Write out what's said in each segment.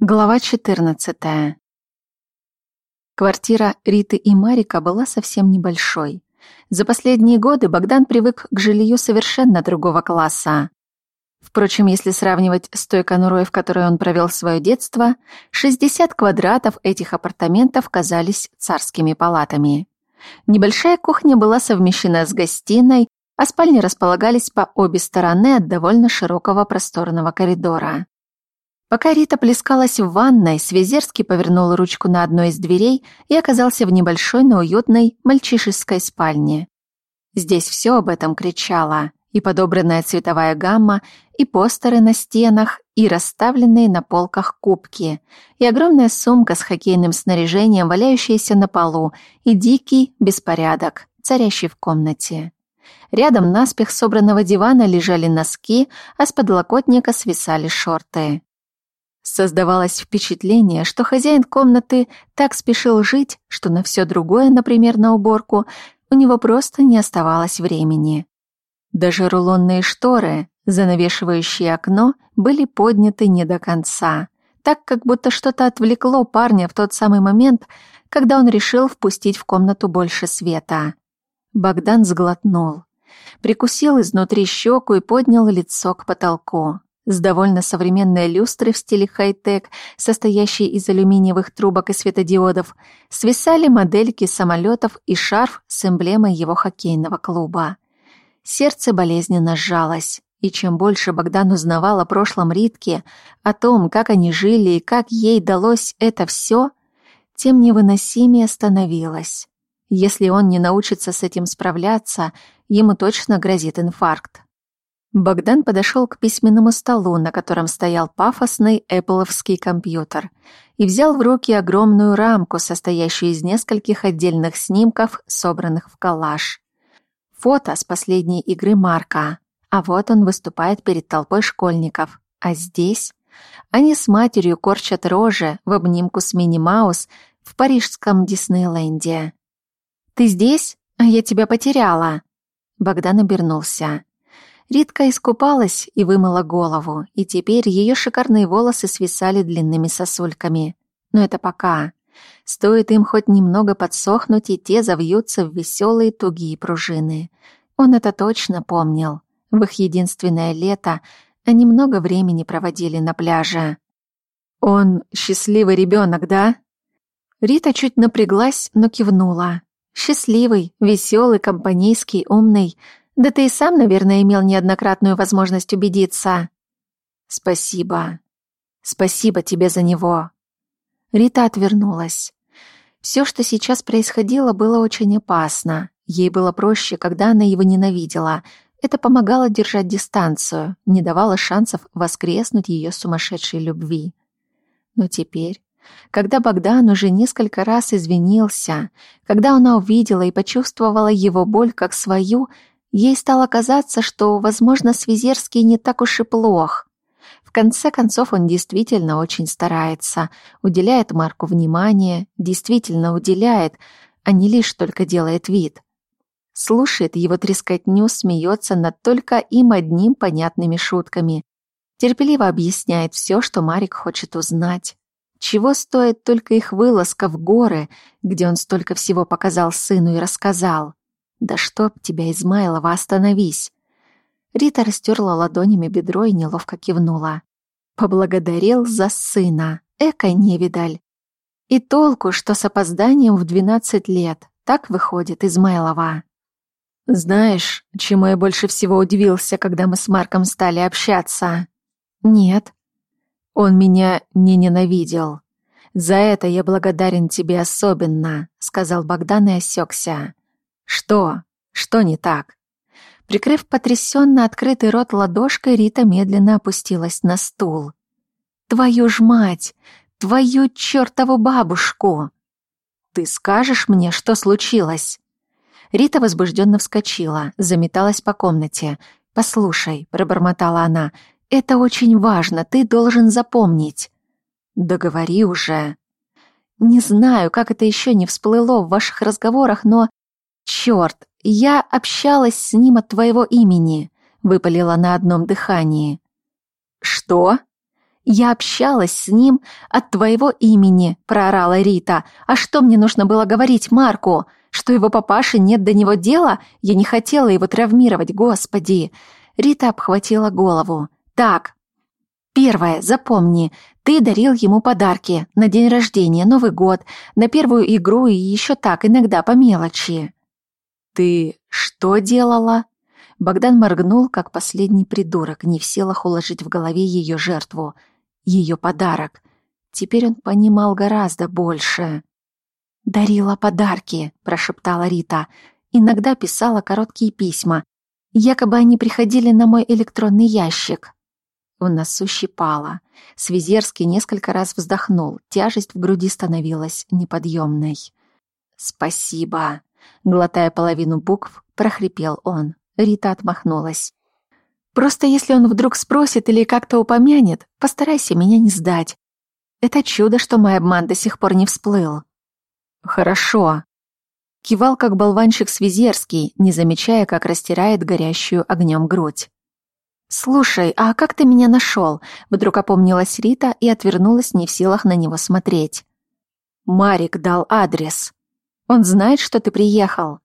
Глава 14. Квартира Риты и Марика была совсем небольшой. За последние годы Богдан привык к жилью совершенно другого класса. Впрочем, если сравнивать с той конурой, в которой он провел свое детство, 60 квадратов этих апартаментов казались царскими палатами. Небольшая кухня была совмещена с гостиной, а спальни располагались по обе стороны от довольно широкого просторного коридора. Пока Рита плескалась в ванной, Свизерский повернул ручку на одной из дверей и оказался в небольшой, но уютной мальчишеской спальне. Здесь все об этом кричало. И подобранная цветовая гамма, и постеры на стенах, и расставленные на полках кубки, и огромная сумка с хоккейным снаряжением, валяющаяся на полу, и дикий беспорядок, царящий в комнате. Рядом наспех собранного дивана лежали носки, а с подлокотника свисали шорты. Создавалось впечатление, что хозяин комнаты так спешил жить, что на все другое, например, на уборку, у него просто не оставалось времени. Даже рулонные шторы, занавешивающие окно, были подняты не до конца, так как будто что-то отвлекло парня в тот самый момент, когда он решил впустить в комнату больше света. Богдан сглотнул, прикусил изнутри щеку и поднял лицо к потолку с довольно современной люстрой в стиле хай-тек, состоящей из алюминиевых трубок и светодиодов, свисали модельки самолетов и шарф с эмблемой его хоккейного клуба. Сердце болезненно сжалось, и чем больше Богдан узнавал о прошлом Ритке, о том, как они жили и как ей далось это все, тем невыносимее становилось. Если он не научится с этим справляться, ему точно грозит инфаркт. Богдан подошел к письменному столу, на котором стоял пафосный эппловский компьютер, и взял в руки огромную рамку, состоящую из нескольких отдельных снимков, собранных в коллаж. Фото с последней игры Марка. А вот он выступает перед толпой школьников. А здесь они с матерью корчат рожи в обнимку с Мини Маус в парижском Диснейленде. «Ты здесь? А я тебя потеряла!» Богдан обернулся. Ритка искупалась и вымыла голову, и теперь ее шикарные волосы свисали длинными сосульками. Но это пока. Стоит им хоть немного подсохнуть, и те завьются в веселые тугие пружины. Он это точно помнил. В их единственное лето они много времени проводили на пляже. «Он счастливый ребенок, да?» Рита чуть напряглась, но кивнула. Счастливый, веселый, компанейский, умный, да ты и сам, наверное, имел неоднократную возможность убедиться. Спасибо. Спасибо тебе за него. Рита отвернулась. Все, что сейчас происходило, было очень опасно. Ей было проще, когда она его ненавидела. Это помогало держать дистанцию, не давало шансов воскреснуть ее сумасшедшей любви. Но теперь, когда Богдан уже несколько раз извинился, когда она увидела и почувствовала его боль как свою, Ей стало казаться, что, возможно, Свизерский не так уж и плох. В конце концов, он действительно очень старается, уделяет Марку внимание, действительно уделяет, а не лишь только делает вид. Слушает его трескотню, смеется над только им одним понятными шутками. Терпеливо объясняет все, что Марик хочет узнать. Чего стоит только их вылазка в горы, где он столько всего показал сыну и рассказал. «Да чтоб тебя, Измайлова, остановись!» Рита растерла ладонями бедро и неловко кивнула. Поблагодарил за сына. Эка невидаль. И толку, что с опозданием в двенадцать лет. Так выходит, Измайлова. Знаешь, чему я больше всего удивился, когда мы с Марком стали общаться? Нет. Он меня не ненавидел. За это я благодарен тебе особенно, сказал Богдан и осекся. «Что? Что не так?» Прикрыв потрясенно открытый рот ладошкой, Рита медленно опустилась на стул. «Твою ж мать! Твою чертову бабушку!» «Ты скажешь мне, что случилось?» Рита возбужденно вскочила, заметалась по комнате. «Послушай», — пробормотала она, — «это очень важно, ты должен запомнить». «Договори уже». «Не знаю, как это еще не всплыло в ваших разговорах, но «Черт, я общалась с ним от твоего имени», — выпалила на одном дыхании. «Что?» «Я общалась с ним от твоего имени», — проорала Рита. «А что мне нужно было говорить Марку? Что его папаше нет до него дела? Я не хотела его травмировать, господи!» Рита обхватила голову. «Так, первое, запомни, ты дарил ему подарки на день рождения, Новый год, на первую игру и еще так, иногда по мелочи». «Ты что делала?» Богдан моргнул, как последний придурок, не в силах уложить в голове ее жертву ее подарок. Теперь он понимал гораздо больше. «Дарила подарки», — прошептала Рита. «Иногда писала короткие письма. Якобы они приходили на мой электронный ящик». В носу щипало. Свизерский несколько раз вздохнул. Тяжесть в груди становилась неподъемной. «Спасибо», — глотая половину букв, прохрипел он. Рита отмахнулась. Просто если он вдруг спросит или как-то упомянет, постарайся меня не сдать. Это чудо, что мой обман до сих пор не всплыл. Хорошо. Кивал, как болванщик Свизерский, не замечая, как растирает горящую огнем грудь. «Слушай, а как ты меня нашел?» Вдруг опомнилась Рита и отвернулась не в силах на него смотреть. «Марик дал адрес. Он знает, что ты приехал?»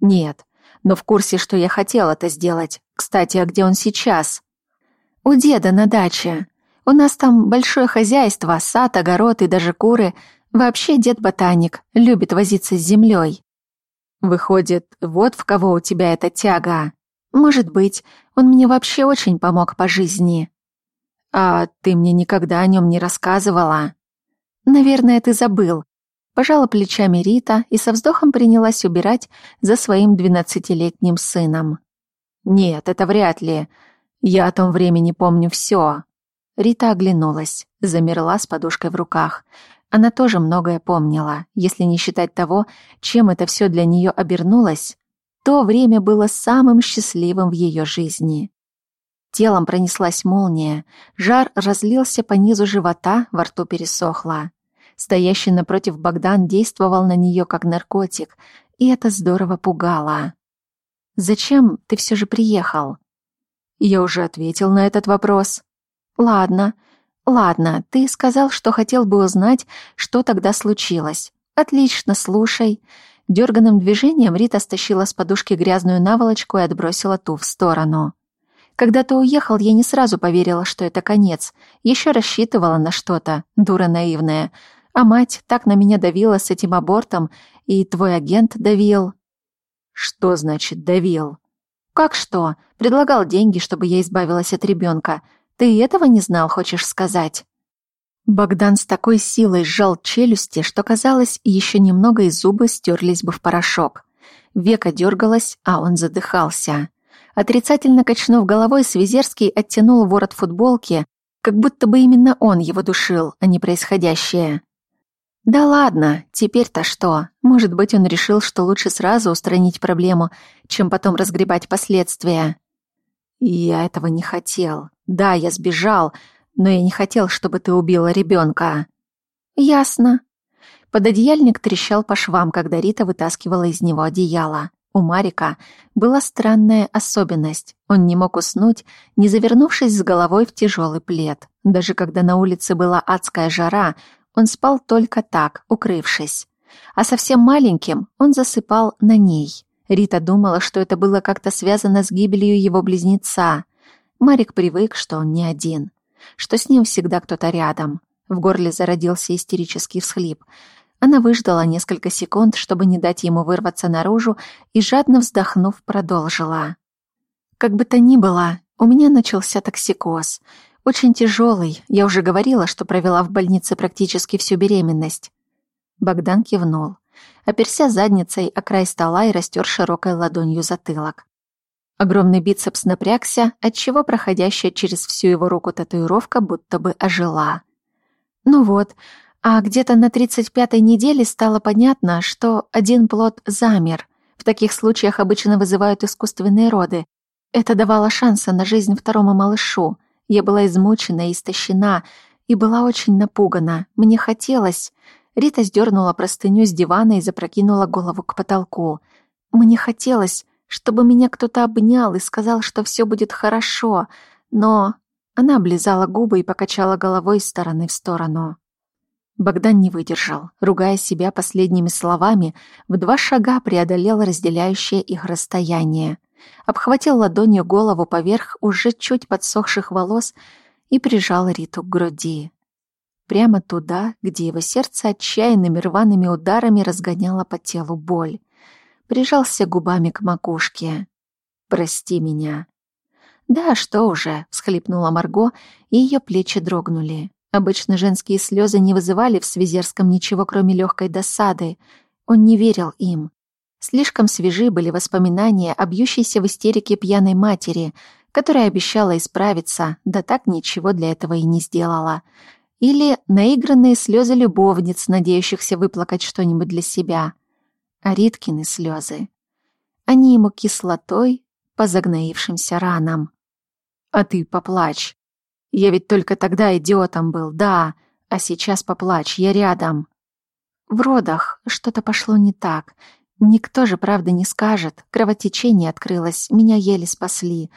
«Нет, но в курсе, что я хотел это сделать. Кстати, а где он сейчас? У деда на даче. У нас там большое хозяйство, сад, огород и даже куры. Вообще дед ботаник, любит возиться с землей. Выходит, вот в кого у тебя эта тяга. Может быть, он мне вообще очень помог по жизни. А ты мне никогда о нем не рассказывала. Наверное, ты забыл. Пожала плечами Рита и со вздохом принялась убирать за своим двенадцатилетним сыном. «Нет, это вряд ли. Я о том времени помню все». Рита оглянулась, замерла с подушкой в руках. Она тоже многое помнила, если не считать того, чем это все для нее обернулось. То время было самым счастливым в ее жизни. Телом пронеслась молния, жар разлился по низу живота, во рту пересохло. Стоящий напротив Богдан действовал на нее как наркотик, и это здорово пугало. Зачем ты все же приехал? Я уже ответил на этот вопрос. Ладно, ладно, ты сказал, что хотел бы узнать, что тогда случилось. Отлично, слушай. Дерганным движением Рита стащила с подушки грязную наволочку и отбросила ту в сторону. Когда ты уехал, я не сразу поверила, что это конец. Еще рассчитывала на что-то, дура наивная. А мать так на меня давила с этим абортом, и твой агент давил. Что значит давил? Как что? Предлагал деньги, чтобы я избавилась от ребенка. Ты этого не знал, хочешь сказать? Богдан с такой силой сжал челюсти, что казалось, еще немного и зубы стерлись бы в порошок. Века дергалась, а он задыхался. Отрицательно качнув головой, Свизерский оттянул ворот футболки, как будто бы именно он его душил, а не происходящее. Да ладно, теперь-то что? Может быть, он решил, что лучше сразу устранить проблему, чем потом разгребать последствия. Я этого не хотел. Да, я сбежал, но я не хотел, чтобы ты убила ребенка. Ясно. Пододеяльник трещал по швам, когда Рита вытаскивала из него одеяло. У Марика была странная особенность. Он не мог уснуть, не завернувшись с головой в тяжелый плед. Даже когда на улице была адская жара, он спал только так, укрывшись. А совсем маленьким он засыпал на ней. Рита думала, что это было как-то связано с гибелью его близнеца. Марик привык, что он не один, что с ним всегда кто-то рядом. В горле зародился истерический всхлип. Она выждала несколько секунд, чтобы не дать ему вырваться наружу, и, жадно вздохнув, продолжила. «Как бы то ни было, у меня начался токсикоз. Очень тяжелый. Я уже говорила, что провела в больнице практически всю беременность. Богдан кивнул. Оперся задницей о край стола и растер широкой ладонью затылок. Огромный бицепс напрягся, отчего проходящая через всю его руку татуировка будто бы ожила. Ну вот, а где-то на 35-й неделе стало понятно, что один плод замер. В таких случаях обычно вызывают искусственные роды. Это давало шансы на жизнь второму малышу. Я была измучена и истощена, и была очень напугана. Мне хотелось... Рита сдернула простыню с дивана и запрокинула голову к потолку. Мне хотелось, чтобы меня кто-то обнял и сказал, что все будет хорошо, но Она облизала губы и покачала головой из стороны в сторону. Богдан не выдержал. Ругая себя последними словами, в два шага преодолел разделяющее их расстояние. Обхватил ладонью голову поверх уже чуть подсохших волос и прижал Риту к груди. Прямо туда, где его сердце отчаянными рваными ударами разгоняло по телу боль. Прижался губами к макушке. «Прости меня». «Да, что уже», — всхлипнула Марго, и ее плечи дрогнули. Обычно женские слезы не вызывали в Свизерском ничего, кроме легкой досады. Он не верил им. Слишком свежи были воспоминания о бьющейся в истерике пьяной матери, которая обещала исправиться, да так ничего для этого и не сделала. Или наигранные слезы любовниц, надеющихся выплакать что-нибудь для себя. А Риткины слезы. Они ему кислотой по загноившимся ранам. «А ты поплачь», я ведь только тогда идиотом был, да, а сейчас поплачь, я рядом. В родах что-то пошло не так. Никто же правды не скажет. Кровотечение открылось, меня еле спасли.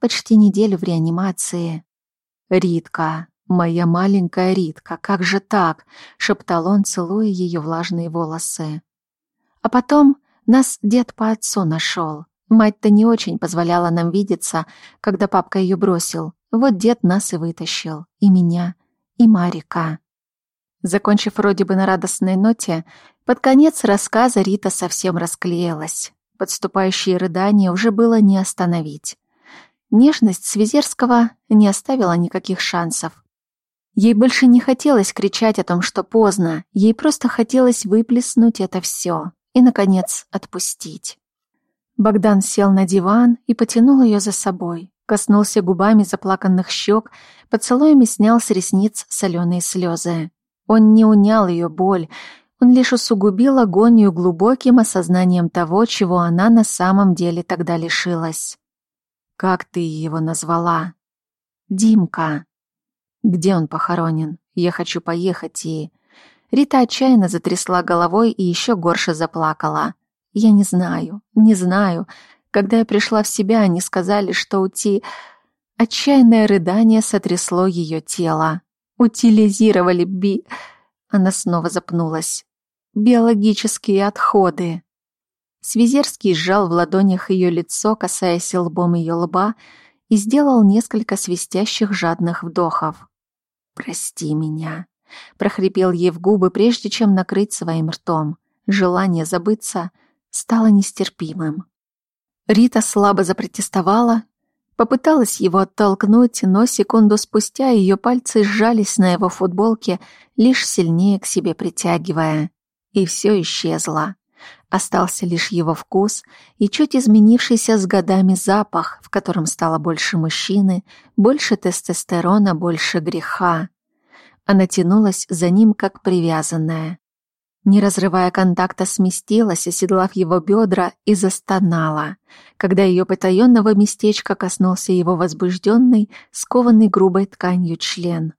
Почти неделю в реанимации. Ритка, моя маленькая Ритка, как же так? шептал он, целуя ее влажные волосы. А потом нас дед по отцу нашел. Мать-то не очень позволяла нам видеться, когда папка ее бросил. Вот дед нас и вытащил, и меня, и Марика. Закончив вроде бы на радостной ноте, под конец рассказа Рита совсем расклеилась. Подступающие рыдания уже было не остановить. Нежность Свизерского не оставила никаких шансов. Ей больше не хотелось кричать о том, что поздно, ей просто хотелось выплеснуть это все и, наконец, отпустить. Богдан сел на диван и потянул ее за собой коснулся губами заплаканных щек, поцелуями снял с ресниц соленые слезы. Он не унял ее боль, он лишь усугубил агонию глубоким осознанием того, чего она на самом деле тогда лишилась. «Как ты его назвала?» «Димка». «Где он похоронен? Я хочу поехать и...» Рита отчаянно затрясла головой и еще горше заплакала. «Я не знаю, не знаю. Когда я пришла в себя, они сказали, что ути... Отчаянное рыдание сотрясло ее тело. Утилизировали би... Она снова запнулась. Биологические отходы. Свизерский сжал в ладонях ее лицо, касаясь лбом ее лба, и сделал несколько свистящих жадных вдохов. «Прости меня», — прохрипел ей в губы, прежде чем накрыть своим ртом. Желание забыться стало нестерпимым. Рита слабо запротестовала, попыталась его оттолкнуть, но секунду спустя ее пальцы сжались на его футболке, лишь сильнее к себе притягивая. И все исчезло. Остался лишь его вкус и чуть изменившийся с годами запах, в котором стало больше мужчины, больше тестостерона, больше греха. Она тянулась за ним, как привязанная. Не разрывая контакта, сместилась, оседлав его бедра, и застонала, когда ее потаенного местечка коснулся его возбужденный, скованный грубой тканью член.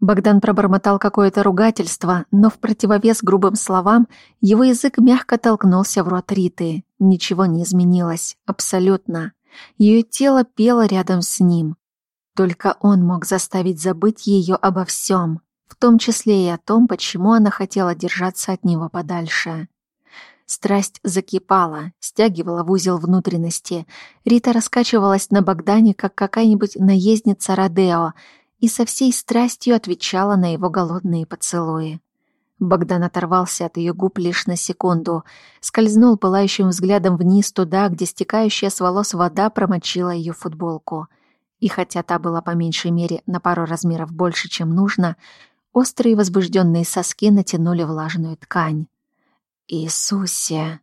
Богдан пробормотал какое-то ругательство, но в противовес грубым словам его язык мягко толкнулся в рот Риты. Ничего не изменилось, абсолютно. Ее тело пело рядом с ним. Только он мог заставить забыть ее обо всем в том числе и о том, почему она хотела держаться от него подальше. Страсть закипала, стягивала в узел внутренности. Рита раскачивалась на Богдане, как какая-нибудь наездница Родео, и со всей страстью отвечала на его голодные поцелуи. Богдан оторвался от ее губ лишь на секунду, скользнул пылающим взглядом вниз туда, где стекающая с волос вода промочила ее футболку. И хотя та была по меньшей мере на пару размеров больше, чем нужно, Острые возбужденные соски натянули влажную ткань. «Иисусе!»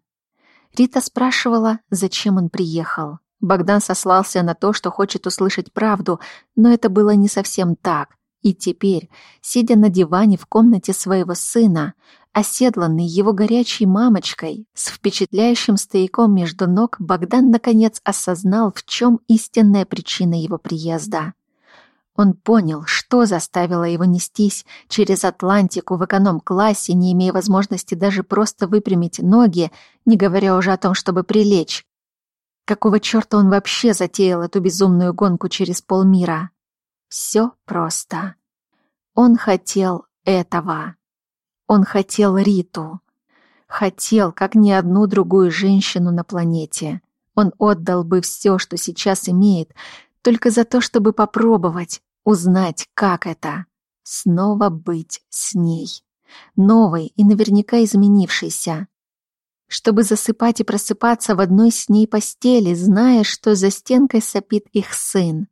Рита спрашивала, зачем он приехал. Богдан сослался на то, что хочет услышать правду, но это было не совсем так. И теперь, сидя на диване в комнате своего сына, оседланный его горячей мамочкой, с впечатляющим стояком между ног, Богдан наконец осознал, в чем истинная причина его приезда. Он понял, что заставило его нестись через Атлантику в эконом-классе, не имея возможности даже просто выпрямить ноги, не говоря уже о том, чтобы прилечь. Какого черта он вообще затеял эту безумную гонку через полмира? Все просто. Он хотел этого. Он хотел Риту. Хотел, как ни одну другую женщину на планете. Он отдал бы все, что сейчас имеет, только за то, чтобы попробовать, узнать, как это — снова быть с ней. Новой и наверняка изменившейся. Чтобы засыпать и просыпаться в одной с ней постели, зная, что за стенкой сопит их сын.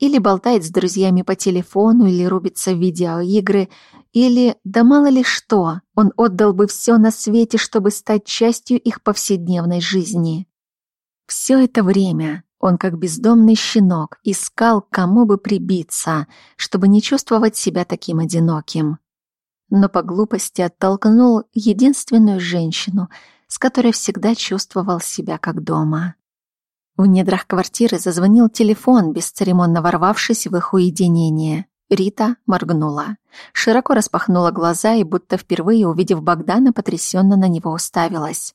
Или болтает с друзьями по телефону, или рубится в видеоигры, или, да мало ли что, он отдал бы все на свете, чтобы стать частью их повседневной жизни. Все это время он, как бездомный щенок, искал, кому бы прибиться, чтобы не чувствовать себя таким одиноким. Но по глупости оттолкнул единственную женщину, с которой всегда чувствовал себя как дома. В недрах квартиры зазвонил телефон, бесцеремонно ворвавшись в их уединение. Рита моргнула. Широко распахнула глаза и, будто впервые увидев Богдана, потрясенно на него уставилась.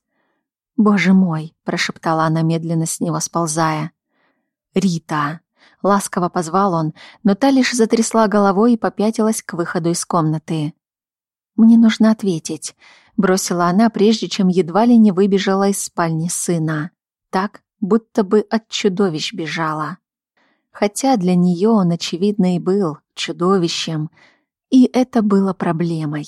«Боже мой!» — прошептала она, медленно с него сползая. «Рита!» — ласково позвал он, но та лишь затрясла головой и попятилась к выходу из комнаты. «Мне нужно ответить», — бросила она, прежде чем едва ли не выбежала из спальни сына. Так, будто бы от чудовищ бежала. Хотя для нее он, очевидно, и был чудовищем, и это было проблемой.